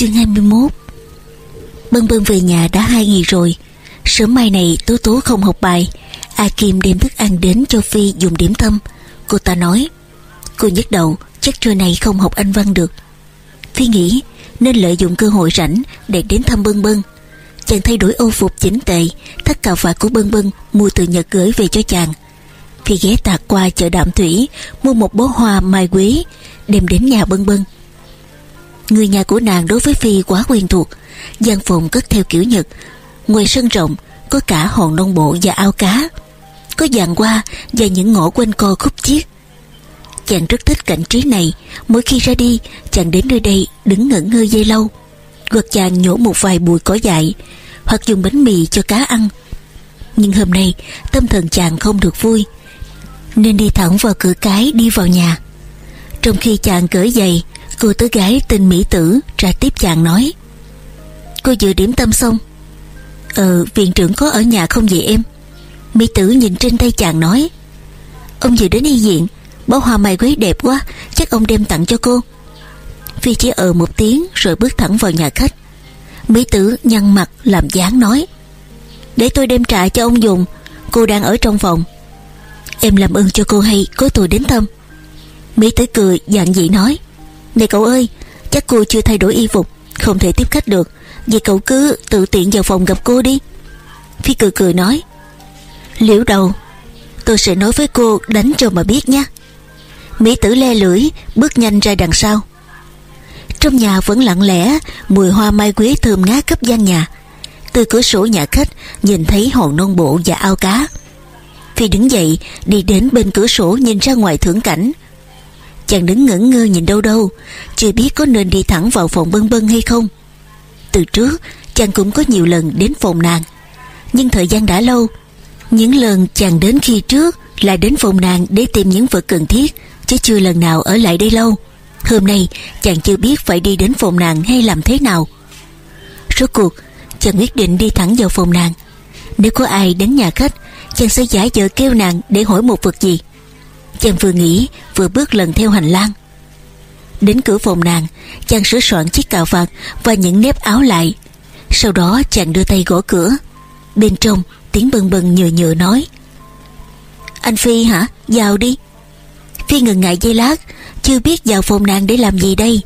Chương 21 Bân bân về nhà đã hai ngày rồi Sớm mai này Tố Tố không học bài A Kim đem thức ăn đến cho Phi dùng điểm tâm Cô ta nói Cô nhức đầu chắc trưa này không học anh văn được Phi nghĩ nên lợi dụng cơ hội rảnh để đến thăm Bân Bân. Chàng thay đổi ô phục chỉnh tề, thắt cà vạt của Bân Bân mua từ Nhật gửi về cho chàng. Phi ghé tạc qua chợ Đạm Thủy mua một bó hoa mai quý đem đến nhà Bân Bân. Người nhà của nàng đối với Phi quá quen thuộc, gian phòng cất theo kiểu Nhật, ngoài sân rộng có cả hòn nông bộ và ao cá, có dàn hoa và những ngõ quanh co khúc chiết. Chàng rất thích cảnh trí này. Mỗi khi ra đi Chàng đến nơi đây đứng ngẩn ngơ dây lâu. Hoặc chàng nhổ một vài bụi cỏ dại Hoặc dùng bánh mì cho cá ăn. Nhưng hôm nay Tâm thần chàng không được vui Nên đi thẳng vào cửa cái đi vào nhà. Trong khi chàng cởi giày Cô tớ gái tên Mỹ Tử Ra tiếp chàng nói. Cô vừa điểm tâm xong. Ờ viện trưởng có ở nhà không vậy em? Mỹ Tử nhìn trên tay chàng nói. Ông vừa đến y viện, Bó hoa mai quế đẹp quá, Chắc ông đem tặng cho cô. Phi chỉ ờ một tiếng rồi bước thẳng vào nhà khách. Mỹ tử nhăn mặt làm dáng nói. Để tôi đem trà cho ông dùng, Cô đang ở trong phòng. Em làm ơn cho cô hay có tôi đến thăm. Mỹ tử cười dạng dị nói. Này cậu ơi, Chắc cô chưa thay đổi y phục, Không thể tiếp khách được. Vậy cậu cứ tự tiện vào phòng gặp cô đi. Phi cười cười nói. Liễu đầu, Tôi sẽ nói với cô đánh cho mà biết nha. Mỹ tử le lưỡi, Bước nhanh ra đằng sau. Trong nhà vẫn lặng lẽ, Mùi hoa mai quế thơm ngát khắp gian nhà. Từ cửa sổ nhà khách, Nhìn thấy hòn non bộ và ao cá. Phi đứng dậy, Đi đến bên cửa sổ nhìn ra ngoài thưởng cảnh. Chàng đứng ngẩn ngơ nhìn đâu đâu, Chưa biết có nên đi thẳng vào phòng bân bân hay không. Từ trước, Chàng cũng có nhiều lần đến phòng nàng, Nhưng thời gian đã lâu. Những lần chàng đến khi trước là đến phòng nàng để tìm những vật cần thiết, chứ chưa lần nào ở lại đây lâu. Hôm nay, chàng chưa biết phải đi đến phòng nàng hay làm thế nào. Rốt cuộc, chàng quyết định đi thẳng vào phòng nàng. Nếu có ai đến nhà khách, chàng sẽ giả vờ kêu nàng để hỏi một vật gì chàng vừa nghĩ vừa bước lần theo hành lang. Đến cửa phòng nàng, chàng sửa soạn chiếc cà vạt và những nếp áo lại. Sau đó chàng đưa tay gõ cửa. Bên trong, tiếng bần bần nhựa nhựa nói. Anh phi hả? Vào đi. Phi ngừng ngại giây lát, Chưa biết vào phòng nàng để làm gì đây.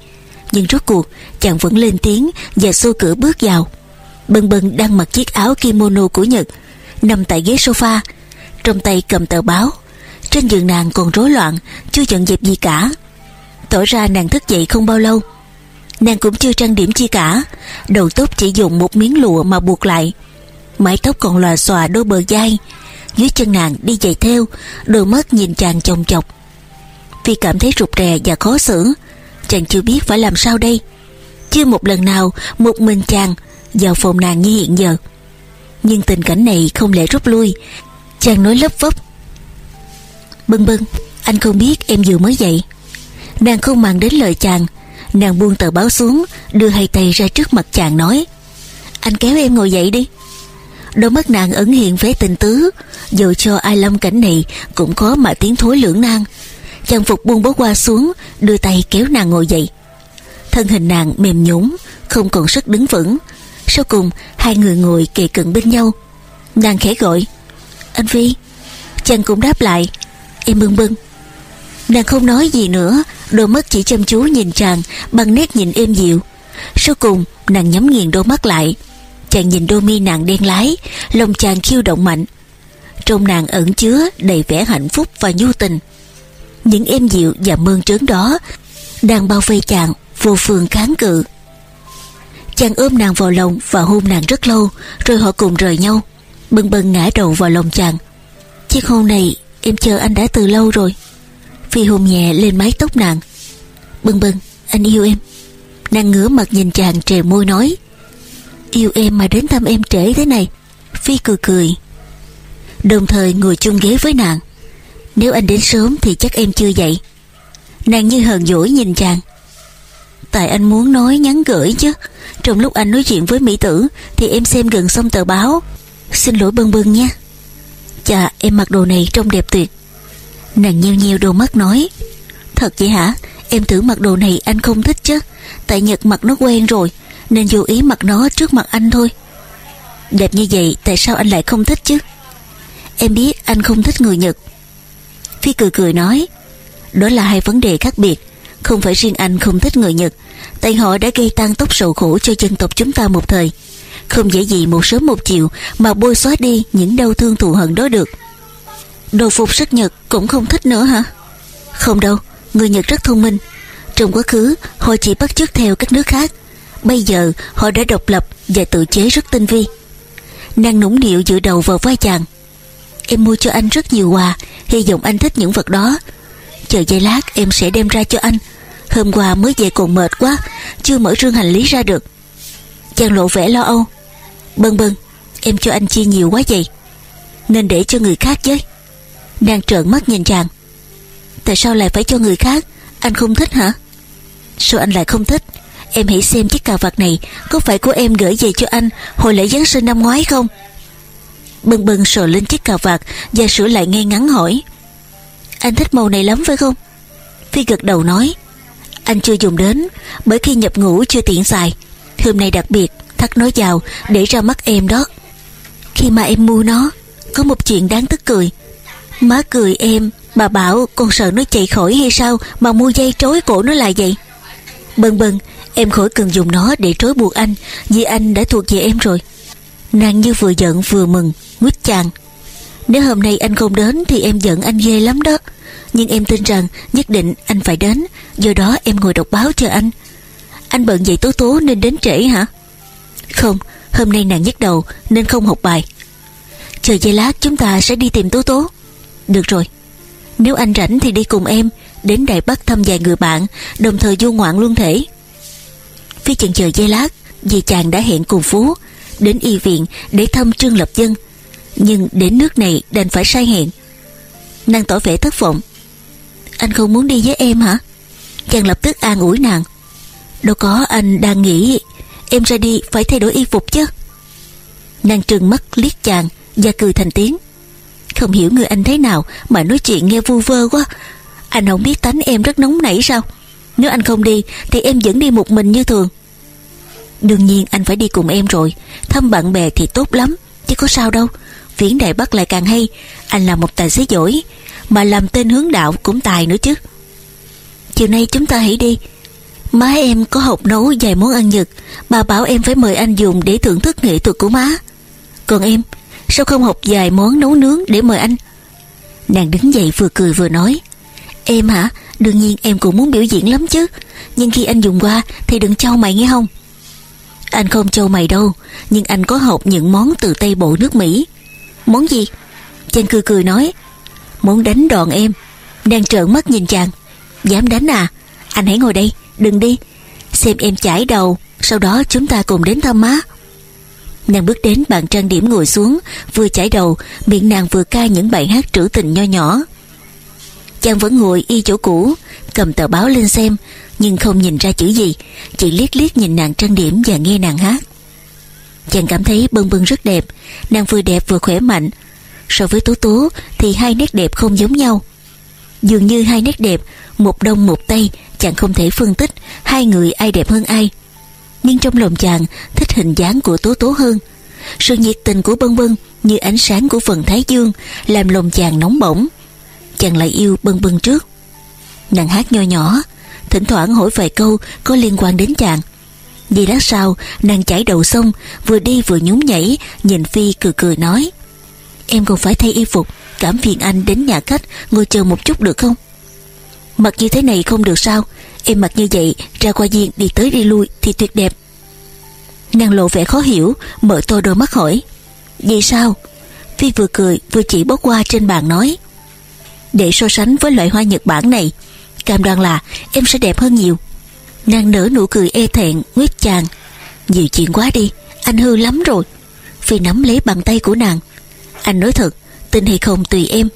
Nhưng rốt cuộc, chàng vẫn lên tiếng Và xô cửa bước vào. Bần bần đang mặc chiếc áo kimono của Nhật, Nằm tại ghế sofa. Trong tay cầm tờ báo. Trên giường nàng còn rối loạn Chưa dọn dẹp gì cả. Tỏ ra nàng thức dậy không bao lâu. Nàng cũng chưa trang điểm chi cả Đầu tóc chỉ dùng một miếng lụa mà buộc lại. Mái tóc còn lòa xòa đôi bờ vai, Dưới chân nàng đi giày theo Đôi mắt nhìn chàng chồng chọc. Vì cảm thấy rụt rè và khó xử. Chàng chưa biết phải làm sao đây. Chưa một lần nào Một mình chàng vào phòng nàng như hiện giờ. Nhưng tình cảnh này không lẽ rút lui. Chàng nói lấp vấp. Bưng bưng, Anh không biết em vừa mới dậy. Nàng không màng đến lời chàng, Nàng buông tờ báo xuống, Đưa hai tay ra trước mặt chàng nói, Anh kéo em ngồi dậy đi. Đôi mắt nàng ẩn hiện vẻ tình tứ, Dù cho ai lâm cảnh này Cũng khó mà tiếng thối lưỡng nan. Chàng phục buông bó qua xuống, đưa tay kéo nàng ngồi dậy. Thân hình nàng mềm nhũn, không còn sức đứng vững. Sau cùng, hai người ngồi kề cận bên nhau. Nàng khẽ gọi, anh vi chàng cũng đáp lại em bưng bưng. Nàng không nói gì nữa, đôi mắt chỉ chăm chú nhìn chàng bằng nét nhìn êm dịu. Sau cùng, nàng nhắm nghiền đôi mắt lại. Chàng nhìn đôi mi nàng đen lái, lòng chàng khiêu động mạnh. Trong nàng ẩn chứa đầy vẻ hạnh phúc và nhu tình. Những em dịu và mơn trớn đó đang bao vây chàng, vô phương kháng cự. Chàng ôm nàng vào lòng và hôn nàng rất lâu, rồi họ cùng rời nhau bưng bưng ngã đầu vào lòng chàng. Chiếc hôn này em chờ anh đã từ lâu rồi. Phi hôn nhẹ lên mái tóc nàng. Bần bần anh yêu em. Nàng ngửa mặt nhìn chàng trề môi nói, yêu em mà đến thăm em trễ thế này. Phi cười cười. Đồng thời ngồi chung ghế với nàng. Nếu anh đến sớm thì chắc em chưa dậy. Nàng như hờn dỗi nhìn chàng. Tại anh muốn nói nhắn gửi chứ. Trong lúc anh nói chuyện với Mỹ Tử Thì em xem gần xong tờ báo. Xin lỗi bân bân nha. Chà, em mặc đồ này trông đẹp tuyệt. Nàng nheo nheo đôi mắt nói, Thật vậy hả? Em tưởng mặc đồ này anh không thích chứ. Tại Nhật mặc nó quen rồi, Nên vô ý mặc nó trước mặt anh thôi. Đẹp như vậy, Tại sao anh lại không thích chứ? Em biết anh không thích người Nhật. Phi cười cười nói, Đó là hai vấn đề khác biệt. Không phải riêng anh không thích người Nhật, Tại họ đã gây tan tốc sầu khổ cho dân tộc chúng ta một thời. Không dễ gì một sớm một chiều Mà bôi xóa đi những đau thương thù hận đó được. Đồ phục sức Nhật cũng không thích nữa hả? Không đâu, Người Nhật rất thông minh. Trong quá khứ, họ chỉ bắt chước theo các nước khác. Bây giờ, họ đã độc lập Và tự chế rất tinh vi. Nàng nũng điệu dựa đầu vào vai chàng. Em mua cho anh rất nhiều quà, Hy vọng anh thích những vật đó. Chờ giây lát, em sẽ đem ra cho anh. Hôm qua mới về còn mệt quá, Chưa mở rương hành lý ra được. Chàng lộ vẻ lo âu. Bân bân Em cho anh chia nhiều quá vậy? Nên để cho người khác chứ Nàng trợn mắt nhìn chàng. Tại sao lại phải cho người khác? Anh không thích hả? Sao anh lại không thích? Em hãy xem chiếc cà vạt này, Có phải của em gửi về cho anh Hồi lễ Giáng sinh năm ngoái không? Bân bân sờ lên chiếc cà vạt Và sửa lại ngay ngắn hỏi. Anh thích màu này lắm phải không? Phi gật đầu nói. Anh chưa dùng đến, Bởi khi nhập ngủ chưa tiện xài. Hôm nay đặc biệt thắt nó vào Để ra mắt em đó. Khi mà em mua nó Có một chuyện đáng tức cười. Má cười em Bà bảo con sợ nó chạy khỏi hay sao Mà mua dây trối cổ nó lại vậy? Bần bần, Em khỏi cần dùng nó để trối buộc anh Vì anh đã thuộc về em rồi. Nàng như vừa giận vừa mừng Nguyết chàng. Nếu hôm nay anh không đến Thì em giận anh ghê lắm đó. Nhưng em tin rằng nhất định anh phải đến Do đó em ngồi đọc báo cho anh. Anh bận vậy tố tố nên đến trễ hả? Không, Hôm nay nàng nhức đầu nên không học bài. Chờ giây lát chúng ta sẽ đi tìm tố tố. Được rồi. Nếu anh rảnh thì đi cùng em Đến Đài Bắc thăm vài người bạn, Đồng thời du ngoạn luôn thể. Phi chần chờ giây lát Vì chàng đã hẹn cùng Phú Đến y viện để thăm Trương Lập Dân. Nhưng đến nước này đành phải sai hẹn. Nàng tỏ vẻ thất vọng. Anh không muốn đi với em hả? Chàng lập tức an ủi nàng. Đâu có anh đang nghĩ Em ra đi, phải thay đổi y phục chứ. Nàng trừng mắt liếc chàng Và cười thành tiếng. Không hiểu người anh thế nào Mà nói chuyện nghe vu vơ quá. Anh không biết tánh em rất nóng nảy sao. Nếu anh không đi, Thì em vẫn đi một mình như thường. Đương nhiên anh phải đi cùng em rồi. Thăm bạn bè thì tốt lắm, Chứ có sao đâu. Viễn Đại Bắc lại càng hay. Anh là một tài xế giỏi, Mà làm tên hướng đạo cũng tài nữa chứ. Chiều nay chúng ta hãy đi. Má em có học nấu vài món ăn Nhật. Bà bảo em phải mời anh dùng Để thưởng thức nghệ thuật của má. Còn em, Sao không học vài món nấu nướng để mời anh? Nàng đứng dậy vừa cười vừa nói. Em hả? Đương nhiên em cũng muốn biểu diễn lắm chứ. Nhưng khi anh dùng qua Thì đừng trao mày nghe không? Anh không trao mày đâu, Nhưng anh có học những món từ Tây Bộ nước Mỹ. Món gì? Chàng cười cười nói. Món đánh đòn em. Đang trợn mắt nhìn chàng. Dám đánh à? Anh hãy ngồi đây. Đừng đi. Xem em chải đầu, Sau đó chúng ta cùng đến thăm má. Nàng bước đến bàn trang điểm ngồi xuống, Vừa chải đầu, Miệng nàng vừa ca những bài hát trữ tình nho nhỏ. Chàng vẫn ngồi y chỗ cũ, Cầm tờ báo lên xem, Nhưng không nhìn ra chữ gì, Chỉ liếc liếc nhìn nàng trang điểm và nghe nàng hát. Chàng cảm thấy bưng bưng rất đẹp, Nàng vừa đẹp vừa khỏe mạnh. So với Tố Tố Thì hai nét đẹp không giống nhau. Dường như hai nét đẹp, Một đông một tây Chàng không thể phân tích Hai người ai đẹp hơn ai. Nhưng trong lòng chàng, thích hình dáng của Tố Tố hơn. Sự nhiệt tình của Bân Bân Như ánh sáng của phần Thái Dương Làm lòng chàng nóng bỏng. Chàng lại yêu Bân Bân trước. Nàng hát nho nhỏ, Thỉnh thoảng hỏi vài câu có liên quan đến chàng. Vì lát sau, nàng chảy đầu sông Vừa đi vừa nhún nhảy, Nhìn Phi cười cười nói, Em còn phải thay y phục, Cảm phiền anh đến nhà khách, Ngồi chờ một chút được không? Mặc như thế này không được sao Em mặc như vậy, ra qua viên đi tới đi lui Thì tuyệt đẹp. Nàng lộ vẻ khó hiểu, Mở to đôi mắt hỏi Vì sao? Phi vừa cười, vừa chỉ bó qua trên bàn nói, Để so sánh với loại hoa Nhật Bản này, Cam đoan là em sẽ đẹp hơn nhiều. Nàng nở nụ cười e thẹn, Nguyết chàng, Nhiều chuyện quá đi, Anh hư lắm rồi. Phi nắm lấy bàn tay của nàng, Anh nói thật Tin hay không tùy em.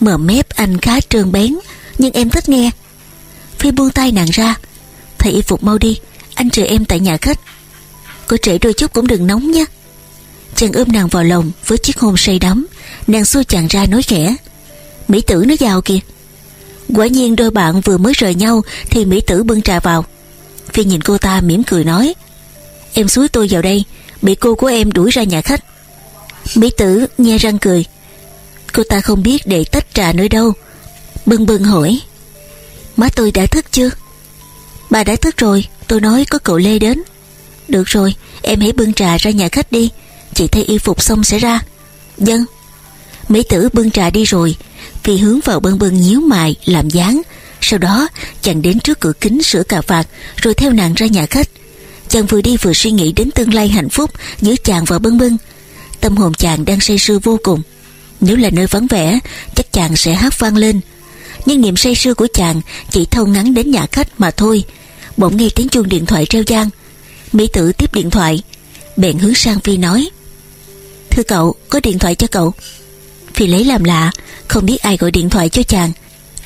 Mở mép anh khá trơn bén, Nhưng em thích nghe. Phi buông tay nàng ra. Thầy y phục mau đi, Anh chờ em tại nhà khách. Có trễ đôi chút cũng đừng nóng nhé Chàng ôm nàng vào lòng Với chiếc hôn say đắm, Nàng xua chàng ra nói khẽ. Mỹ tử nó vào kìa. Quả nhiên đôi bạn vừa mới rời nhau Thì Mỹ tử bưng trà vào. Phi nhìn cô ta mỉm cười nói, Em xúi tôi vào đây, Bị cô của em đuổi ra nhà khách. Mỹ tử nghe răng cười, Cô ta không biết để tách trà nơi đâu. Bưng bưng hỏi Má tôi đã thức chưa? Bà đã thức rồi, Tôi nói có cậu Lê đến. Được rồi, em hãy bưng trà ra nhà khách đi. Chị thay y phục xong sẽ ra. Dân. Mỹ tử bưng trà đi rồi. Phi hướng vào bưng bưng nhíu mày, làm dáng. Sau đó, chàng đến trước cửa kính sửa cà vạt, Rồi theo nàng ra nhà khách. Chàng vừa đi vừa suy nghĩ đến tương lai hạnh phúc Giữa chàng và bưng bưng Tâm hồn chàng đang say sưa vô cùng. Nếu là nơi vắng vẻ, Chắc chàng sẽ hát vang lên. Nhưng niềm say sưa của chàng Chỉ thâu ngắn đến nhà khách mà thôi. Bỗng nghe tiếng chuông điện thoại reo gian. Mỹ tử tiếp điện thoại, Bèn hướng sang Phi nói, Thưa cậu, có điện thoại cho cậu. Phi lấy làm lạ, Không biết ai gọi điện thoại cho chàng.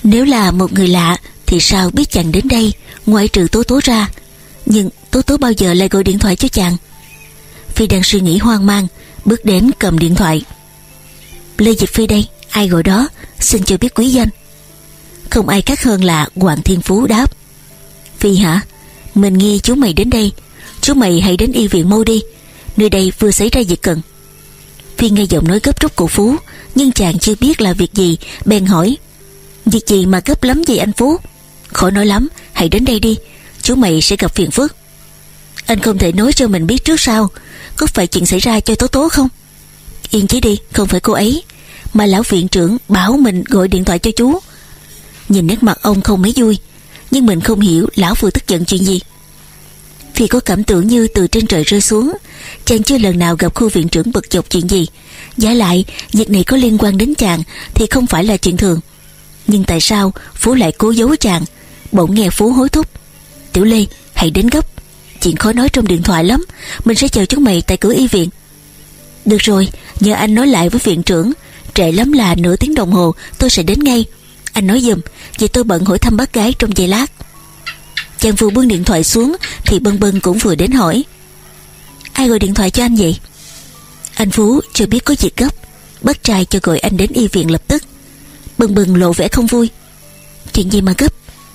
Nếu là một người lạ Thì sao biết chàng đến đây, Ngoại trừ tố tố ra. Nhưng tố tố bao giờ lại gọi điện thoại cho chàng? Phi đang suy nghĩ hoang mang, Bước đến cầm điện thoại. Lê Dịch Phi đây, Ai gọi đó? Xin cho biết quý danh. Không ai khác hơn là Hoàng Thiên Phú đáp. Phi hả? Mình nghi chú mày đến đây. Chú mày hãy đến y viện mau đi. Nơi đây vừa xảy ra việc cần. Phi nghe giọng nói gấp rút của Phú, Nhưng chàng chưa biết là việc gì, Bèn hỏi. Việc gì mà gấp lắm vậy anh Phú? Khỏi nói lắm, Hãy đến đây đi. Chú mày sẽ gặp phiền phức. Anh không thể nói cho mình biết trước sao. Có phải chuyện xảy ra cho Tố Tố không? Yên chí đi, Không phải cô ấy. Mà lão viện trưởng bảo mình gọi điện thoại cho chú. Nhìn nét mặt ông không mấy vui. Nhưng mình không hiểu lão vừa tức giận chuyện gì. Phi có cảm tưởng như từ trên trời rơi xuống, Chàng chưa lần nào gặp khu viện trưởng bực dọc chuyện gì. Giả lại, Việc này có liên quan đến chàng Thì không phải là chuyện thường. Nhưng tại sao Phú lại cố giấu chàng? Bỗng nghe Phú hối thúc. Tiểu Lê, hãy đến gấp. Chuyện khó nói trong điện thoại lắm. Mình sẽ chờ chúng mày tại cửa y viện. Được rồi, Nhờ anh nói lại với viện trưởng. Trễ lắm là nửa tiếng đồng hồ, Tôi sẽ đến ngay. Anh nói giùm, Vì tôi bận hỏi thăm bác gái trong giây lát. Chàng vừa bưng điện thoại xuống, Thì Bân Bân cũng vừa đến hỏi. Ai gọi điện thoại cho anh vậy? Anh Phú chưa biết có việc gấp, Bác trai cho gọi anh đến y viện lập tức. Bân Bân lộ vẻ không vui. Chuyện gì mà gấp?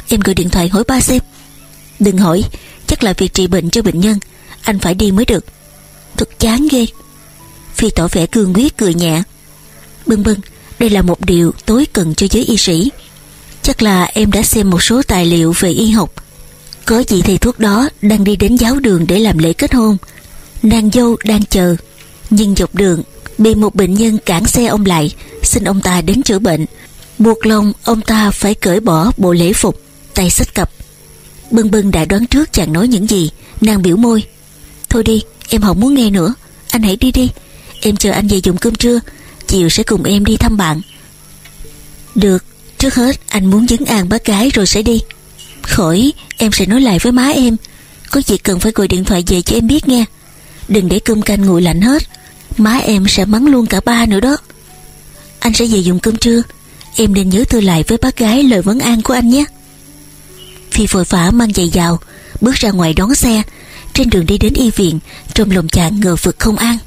Em gọi điện thoại hỏi ba xem. Đừng hỏi, Chắc là việc trị bệnh cho bệnh nhân, Anh phải đi mới được. Thật chán ghê. Phi tỏ vẻ cương quyết, cười nhẹ. Bân Bân đây là một điều tối cần cho giới y sĩ. Chắc là em đã xem một số tài liệu về y học. Có vị thầy thuốc đó đang đi đến giáo đường để làm lễ kết hôn. Nàng dâu đang chờ. Nhưng dọc đường, Bị một bệnh nhân cản xe ông lại, Xin ông ta đến chữa bệnh. Buộc lòng ông ta phải cởi bỏ bộ lễ phục, Tay sách cặp. Bưng bưng đã đoán trước chàng nói những gì. Nàng biểu môi. Thôi đi, em không muốn nghe nữa. Anh hãy đi đi. Em chờ anh về dùng cơm trưa. Chiều sẽ cùng em đi thăm bạn. Được, Trước hết anh muốn dấn an bác gái rồi sẽ đi. Khỏi, em sẽ nói lại với má em. Có việc cần phải gọi điện thoại về cho em biết nghe. Đừng để cơm canh nguội lạnh hết. Má em sẽ mắng luôn cả ba nữa đó. Anh sẽ về dùng cơm trưa. Em nên nhớ thư lại với bác gái lời vấn an của anh nhé. Phi vội vã mang giày vào Bước ra ngoài đón xe. Trên đường đi đến y viện, Trong lòng chàng ngờ vực không an.